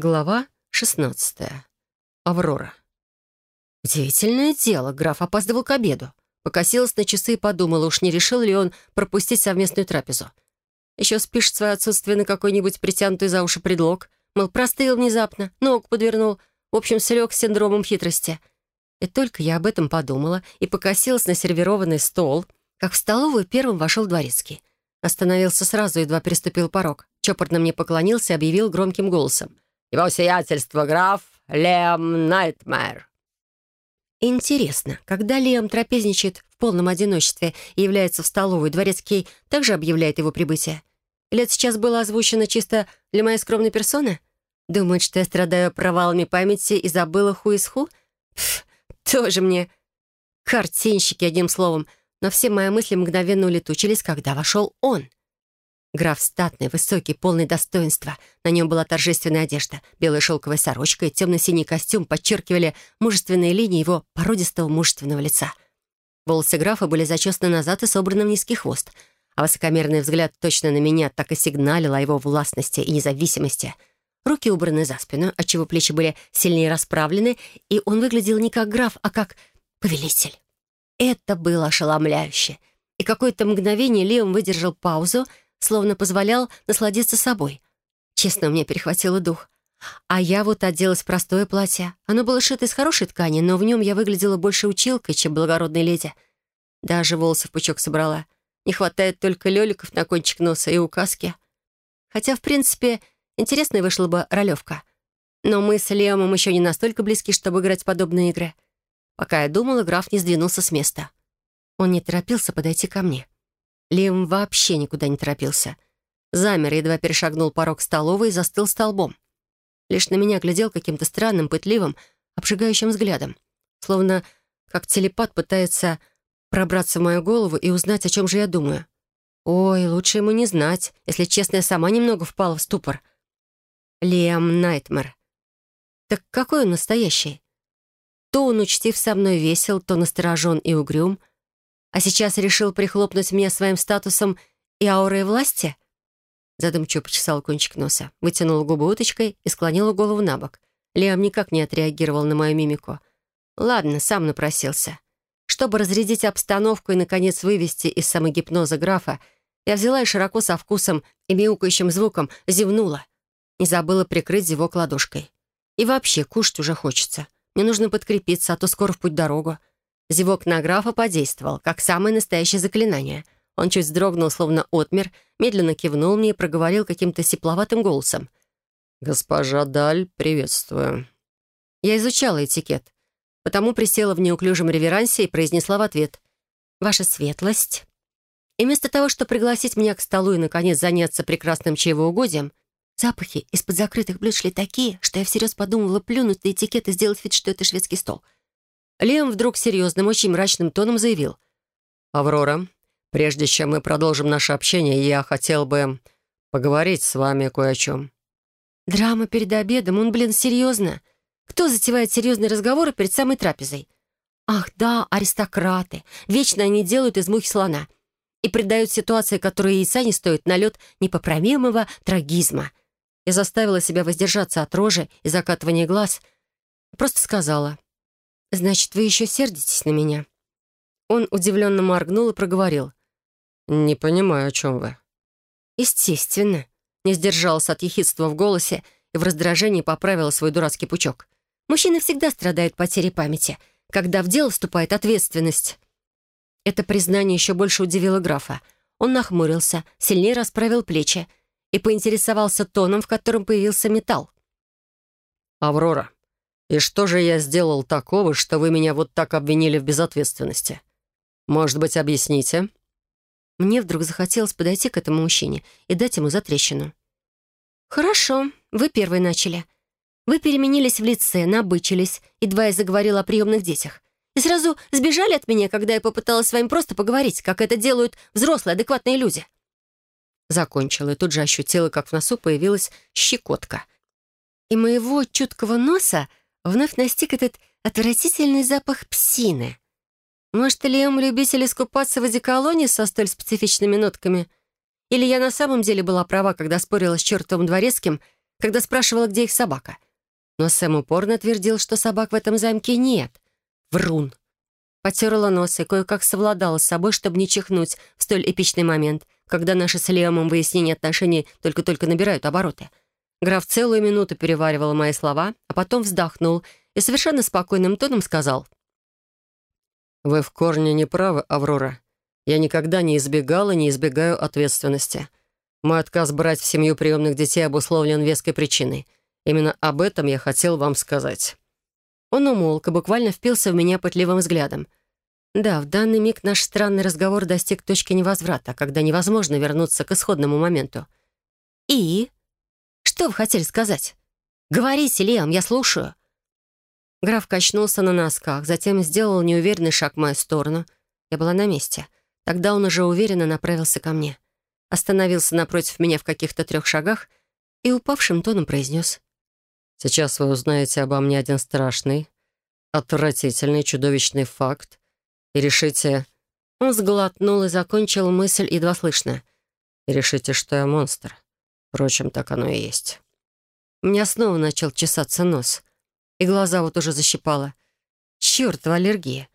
Глава 16. Аврора. Удивительное дело, граф опаздывал к обеду. Покосилась на часы и подумала, уж не решил ли он пропустить совместную трапезу. Еще спишет свое отсутствие на какой-нибудь притянутый за уши предлог. Мол, простыл внезапно, ногу подвернул. В общем, слег с синдромом хитрости. И только я об этом подумала и покосилась на сервированный стол, как в столовую первым вошел дворецкий. Остановился сразу, едва переступил порог. Чопорно мне поклонился и объявил громким голосом. «Его сиятельство граф Лем Найтмэр». Интересно, когда Лем трапезничает в полном одиночестве и является в столовую, дворецкий также объявляет его прибытие? Или это сейчас было озвучено чисто для моей скромной персоны? Думает, что я страдаю провалами памяти и забыла ху из ху? Пф, тоже мне картинщики, одним словом. Но все мои мысли мгновенно улетучились, когда вошел он. Граф статный, высокий, полный достоинства. На нем была торжественная одежда. Белая шелковая сорочка и темно-синий костюм подчеркивали мужественные линии его породистого мужественного лица. Волосы графа были зачесаны назад и собраны в низкий хвост, а высокомерный взгляд точно на меня так и сигналил о его властности и независимости. Руки убраны за спину, отчего плечи были сильнее расправлены, и он выглядел не как граф, а как повелитель. Это было ошеломляюще. И какое-то мгновение Леон выдержал паузу, словно позволял насладиться собой. Честно, мне перехватило дух. А я вот оделась в простое платье. Оно было шито из хорошей ткани, но в нем я выглядела больше училкой, чем благородной леди. Даже волосы в пучок собрала. Не хватает только лёликов на кончик носа и указки. Хотя, в принципе, интересной вышла бы ролевка. Но мы с Леомом еще не настолько близки, чтобы играть в подобные игры. Пока я думала, граф не сдвинулся с места. Он не торопился подойти ко мне. Лим вообще никуда не торопился. Замер, едва перешагнул порог столовой и застыл столбом. Лишь на меня глядел каким-то странным, пытливым, обжигающим взглядом. Словно как телепат пытается пробраться в мою голову и узнать, о чем же я думаю. Ой, лучше ему не знать. Если честно, я сама немного впала в ступор. Лиам Найтмер. Так какой он настоящий? То он, учтив со мной, весел, то насторожен и угрюм, а сейчас решил прихлопнуть меня своим статусом и аурой власти? Задумчиво почесал кончик носа, вытянул губы уточкой и склонил голову на бок. Лиам никак не отреагировал на мою мимику. Ладно, сам напросился. Чтобы разрядить обстановку и, наконец, вывести из самогипноза графа, я взяла и широко со вкусом и мяукающим звуком зевнула. Не забыла прикрыть зевок ладошкой. И вообще, кушать уже хочется. Мне нужно подкрепиться, а то скоро в путь дорогу. Зевок на графа подействовал, как самое настоящее заклинание. Он чуть вздрогнул, словно отмер, медленно кивнул мне и проговорил каким-то сепловатым голосом. «Госпожа Даль, приветствую». Я изучала этикет, потому присела в неуклюжем реверансе и произнесла в ответ «Ваша светлость». И вместо того, чтобы пригласить меня к столу и, наконец, заняться прекрасным чаевоугодием, Запахи из-под закрытых блюд шли такие, что я всерьез подумала плюнуть на этикет и сделать вид, что это шведский стол. Лем вдруг серьезным, очень мрачным тоном заявил. «Аврора, прежде чем мы продолжим наше общение, я хотел бы поговорить с вами кое о чем». «Драма перед обедом? Он, блин, серьезно? Кто затевает серьезные разговоры перед самой трапезой?» «Ах, да, аристократы. Вечно они делают из мухи слона» и придают ситуации, которые яйца не стоят, налет непоправимого трагизма. Я заставила себя воздержаться от рожи и закатывания глаз. Просто сказала. «Значит, вы еще сердитесь на меня?» Он удивленно моргнул и проговорил. «Не понимаю, о чем вы». «Естественно». Не сдержался от ехидства в голосе и в раздражении поправила свой дурацкий пучок. «Мужчины всегда страдают потерей памяти, когда в дело вступает ответственность». Это признание еще больше удивило графа. Он нахмурился, сильнее расправил плечи, и поинтересовался тоном, в котором появился металл. «Аврора, и что же я сделал такого, что вы меня вот так обвинили в безответственности? Может быть, объясните?» Мне вдруг захотелось подойти к этому мужчине и дать ему затрещину. «Хорошо, вы первый начали. Вы переменились в лице, набычились, едва я заговорила о приемных детях. И сразу сбежали от меня, когда я попыталась с вами просто поговорить, как это делают взрослые, адекватные люди. Закончила и тут же ощутила, как в носу появилась щекотка. И моего чуткого носа вновь настиг этот отвратительный запах псины. Может, Лиам любитель искупаться в одеколоне со столь специфичными нотками? Или я на самом деле была права, когда спорила с чертовым дворецким, когда спрашивала, где их собака. Но Сэм упорно твердил, что собак в этом замке нет. Врун. Потерла нос и кое-как совладала с собой, чтобы не чихнуть в столь эпичный момент, когда наши с Лиамом выяснения отношений только-только набирают обороты. Граф целую минуту переваривал мои слова, а потом вздохнул и совершенно спокойным тоном сказал. «Вы в корне не правы, Аврора. Я никогда не избегал и не избегаю ответственности. Мой отказ брать в семью приемных детей обусловлен веской причиной. Именно об этом я хотел вам сказать». Он умолк и буквально впился в меня пытливым взглядом. Да, в данный миг наш странный разговор достиг точки невозврата, когда невозможно вернуться к исходному моменту. «И? Что вы хотели сказать? Говорите, Лиам, я слушаю». Граф качнулся на носках, затем сделал неуверенный шаг в мою сторону. Я была на месте. Тогда он уже уверенно направился ко мне. Остановился напротив меня в каких-то трех шагах и упавшим тоном произнес. «Сейчас вы узнаете обо мне один страшный, отвратительный, чудовищный факт и решите...» Он сглотнул и закончил мысль едва слышно. «И решите, что я монстр. Впрочем, так оно и есть». У меня снова начал чесаться нос, и глаза вот уже защипало. Чёртова аллергия.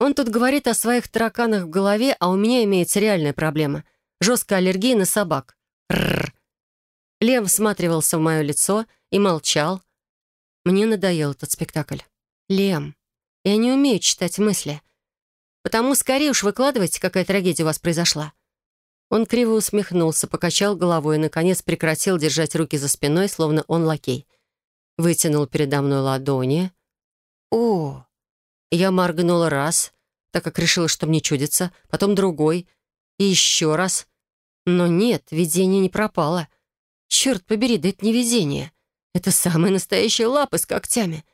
Он тут говорит о своих тараканах в голове, а у меня имеется реальная проблема. Жесткая аллергия на собак. Рррр. Лев всматривался в мое лицо и молчал. Мне надоел этот спектакль. Лем, я не умею читать мысли. Потому скорее уж выкладывайте, какая трагедия у вас произошла». Он криво усмехнулся, покачал головой и, наконец, прекратил держать руки за спиной, словно он лакей. Вытянул передо мной ладони. «О!» Я моргнула раз, так как решила, что мне чудится, потом другой, и еще раз. Но нет, видение не пропало. Черт побери, да это не видение. Это самые настоящие лапы с когтями.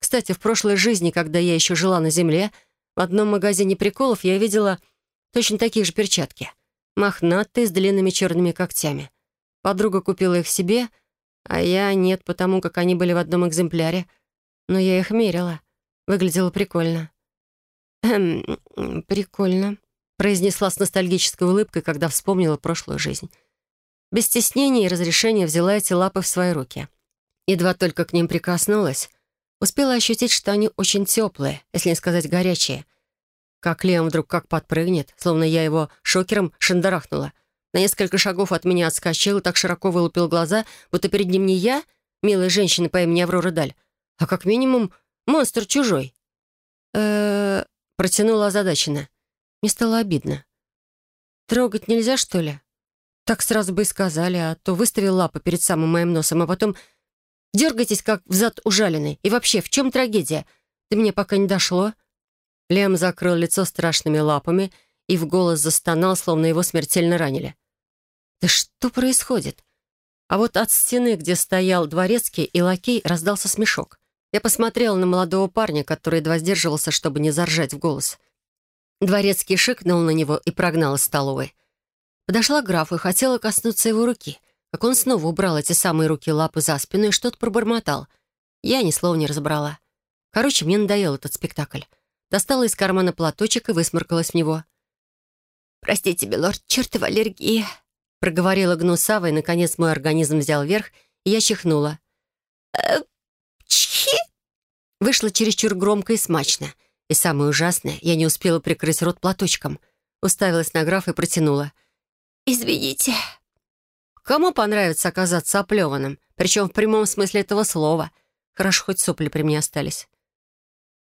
Кстати, в прошлой жизни, когда я еще жила на земле, в одном магазине приколов я видела точно такие же перчатки. Мохнатые, с длинными черными когтями. Подруга купила их себе, а я нет, потому как они были в одном экземпляре. Но я их мерила. Выглядело прикольно. «Эм, прикольно», — произнесла с ностальгической улыбкой, когда вспомнила прошлую жизнь. Без стеснения и разрешения взяла эти лапы в свои руки. Едва только к ним прикоснулась, Успела ощутить, что они очень теплые, если не сказать горячие. Как Лем вдруг как подпрыгнет, словно я его шокером шандарахнула. На несколько шагов от меня отскочил и так широко вылупил глаза, будто перед ним не я, милая женщина по имени Аврора Даль, а как минимум монстр чужой. э протянула озадаченно. Мне стало обидно. «Трогать нельзя, что ли?» Так сразу бы и сказали, а то выставил лапы перед самым моим носом, а потом Дергайтесь, как взад ужаленный. И вообще, в чем трагедия? Ты мне пока не дошло». Лем закрыл лицо страшными лапами и в голос застонал, словно его смертельно ранили. «Да что происходит?» А вот от стены, где стоял дворецкий и лакей, раздался смешок. Я посмотрела на молодого парня, который едва сдерживался, чтобы не заржать в голос. Дворецкий шикнул на него и прогнал из столовой. Подошла к графу и хотела коснуться его руки — как он снова убрал эти самые руки-лапы за спину и что-то пробормотал. Я ни слова не разобрала. Короче, мне надоел этот спектакль. Достала из кармана платочек и высморкалась в него. «Простите, милорд, чертова аллергия!» Проговорила гнусава, и, наконец, мой организм взял верх, и я чихнула. «Э, «Чхи!» Вышло чересчур громко и смачно. И самое ужасное, я не успела прикрыть рот платочком. Уставилась на граф и протянула. «Извините». Кому понравится оказаться оплеванным? Причем в прямом смысле этого слова. Хорошо, хоть сопли при мне остались.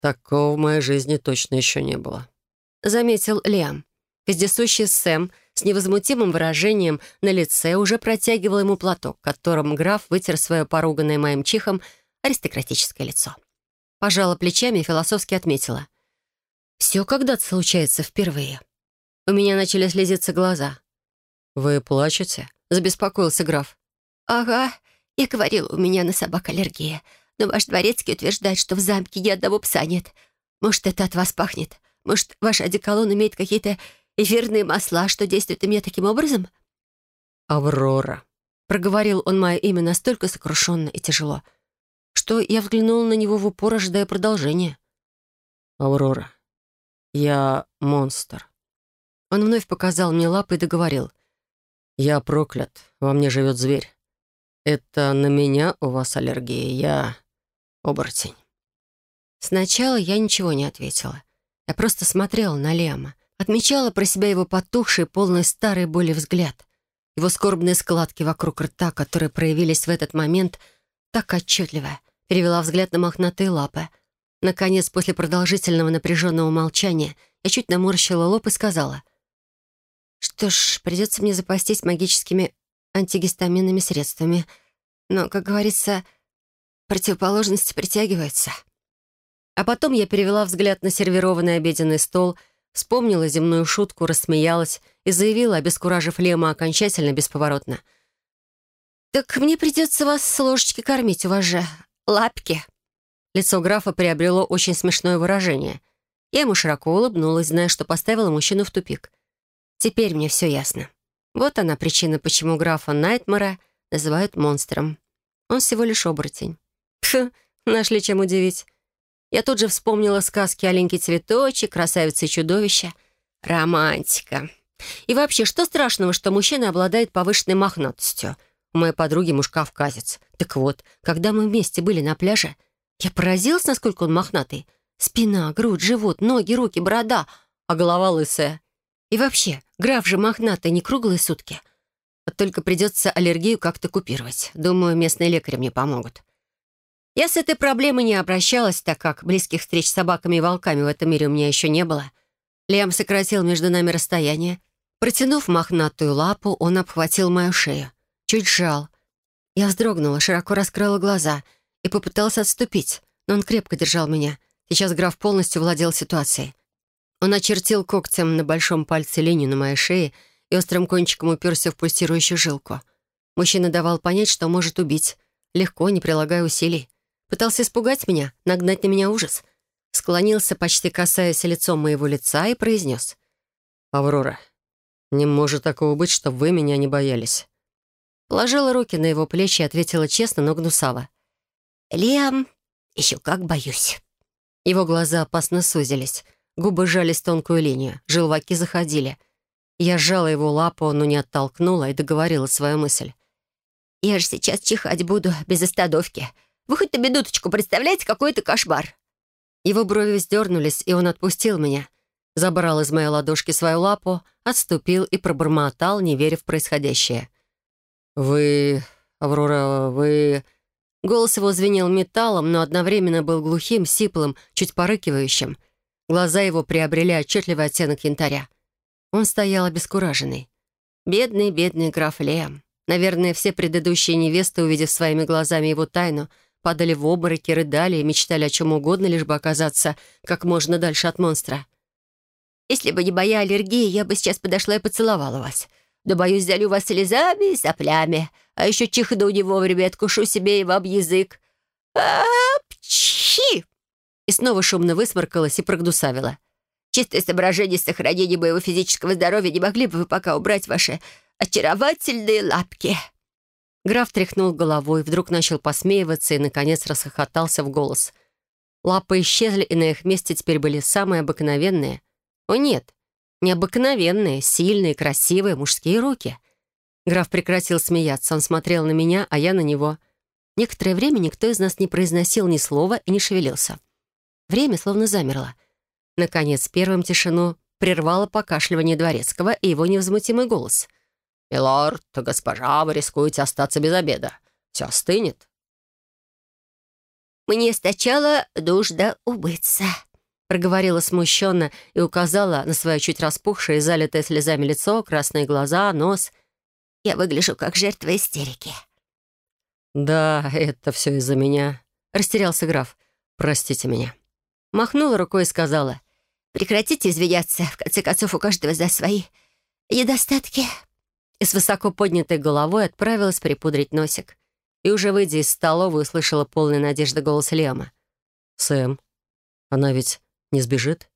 «Такого в моей жизни точно еще не было», — заметил Лиам. Вездесущий Сэм с невозмутимым выражением на лице уже протягивал ему платок, которым граф вытер свое поруганное моим чихом аристократическое лицо. Пожала плечами и философски отметила. «Все когда-то случается впервые». У меня начали слезиться глаза. «Вы плачете?» — забеспокоился граф. «Ага, я говорила, у меня на собак аллергия. Но ваш дворецкий утверждает, что в замке ни одного пса нет. Может, это от вас пахнет? Может, ваш одеколон имеет какие-то эфирные масла, что действуют на меня таким образом?» «Аврора», — проговорил он мое имя настолько сокрушенно и тяжело, что я взглянула на него в упор, ожидая продолжения. «Аврора, я монстр». Он вновь показал мне лапы и договорил. «Я проклят, во мне живет зверь. «Это на меня у вас аллергия. Я оборотень». Сначала я ничего не ответила. Я просто смотрела на Лема, отмечала про себя его потухший, полный старой боли взгляд, его скорбные складки вокруг рта, которые проявились в этот момент так отчетливо, перевела взгляд на мохнатые лапы. Наконец, после продолжительного напряженного молчания, я чуть наморщила лоб и сказала, «Что ж, придется мне запастись магическими антигистаминными средствами. Но, как говорится, противоположности притягиваются». А потом я перевела взгляд на сервированный обеденный стол, вспомнила земную шутку, рассмеялась и заявила, обескуражив Лема окончательно бесповоротно. «Так мне придется вас с ложечки кормить, у вас же лапки». Лицо графа приобрело очень смешное выражение. Я ему широко улыбнулась, зная, что поставила мужчину в тупик. Теперь мне все ясно. Вот она причина, почему графа Найтмара называют монстром. Он всего лишь оборотень. Пф, нашли чем удивить. Я тут же вспомнила сказки «Аленький цветочек», «Красавица и чудовище». Романтика. И вообще, что страшного, что мужчина обладает повышенной мохнатостью? У моей подруги муж кавказец. Так вот, когда мы вместе были на пляже, я поразилась, насколько он мохнатый. Спина, грудь, живот, ноги, руки, борода, а голова лысая. И вообще, граф же мохнатый не круглые сутки. Только придется аллергию как-то купировать. Думаю, местные лекари мне помогут. Я с этой проблемой не обращалась, так как близких встреч с собаками и волками в этом мире у меня еще не было. Лиам сократил между нами расстояние. Протянув мохнатую лапу, он обхватил мою шею. Чуть сжал. Я вздрогнула, широко раскрыла глаза и попытался отступить, но он крепко держал меня. Сейчас граф полностью владел ситуацией. Он очертил когтем на большом пальце линию на моей шее и острым кончиком уперся в пульсирующую жилку. Мужчина давал понять, что может убить. Легко, не прилагая усилий. Пытался испугать меня, нагнать на меня ужас. Склонился, почти касаясь лицом моего лица, и произнес. «Аврора, не может такого быть, чтобы вы меня не боялись». Положила руки на его плечи и ответила честно, но гнусаво. «Лиам, еще как боюсь». Его глаза опасно сузились, губы сжались тонкую линию, желваки заходили. Я сжала его лапу, но не оттолкнула и договорила свою мысль. «Я же сейчас чихать буду, без остановки. Вы хоть на минуточку представляете, какой это кошмар?» Его брови вздернулись, и он отпустил меня. Забрал из моей ладошки свою лапу, отступил и пробормотал, не веря в происходящее. «Вы... Аврора, вы...» Голос его звенел металлом, но одновременно был глухим, сиплым, чуть порыкивающим. Глаза его приобрели отчетливый оттенок янтаря. Он стоял обескураженный. Бедный, бедный граф Леом. Наверное, все предыдущие невесты, увидев своими глазами его тайну, — падали в обмороки, рыдали и мечтали о чем угодно, лишь бы оказаться как можно дальше от монстра. «Если бы не моя аллергия, я бы сейчас подошла и поцеловала вас. Но, боюсь, залю вас слезами и соплями. А еще чихну не вовремя, откушу себе и вам язык. Апчхи!» И снова шумно высморкалась и прогнусавила. «Чистое соображение сохранения моего физического здоровья не могли бы вы пока убрать ваши очаровательные лапки?» Граф тряхнул головой, вдруг начал посмеиваться и, наконец, расхохотался в голос. Лапы исчезли, и на их месте теперь были самые обыкновенные. О нет, необыкновенные, сильные, красивые мужские руки. Граф прекратил смеяться, он смотрел на меня, а я на него. Некоторое время никто из нас не произносил ни слова и не шевелился. Время словно замерло. Наконец, первым тишину прервало покашливание дворецкого и его невозмутимый голос — «Милорд, госпожа, вы рискуете остаться без обеда. Все остынет». «Мне сначала нужно убыться», — проговорила смущенно и указала на свое чуть распухшее и залитое слезами лицо, красные глаза, нос. «Я выгляжу как жертва истерики». «Да, это все из-за меня», — растерялся граф. «Простите меня». Махнула рукой и сказала. «Прекратите извиняться. В конце концов, у каждого за свои недостатки» и с высоко поднятой головой отправилась припудрить носик. И уже выйдя из столовой, услышала полный надежды голос Лема. «Сэм, она ведь не сбежит?»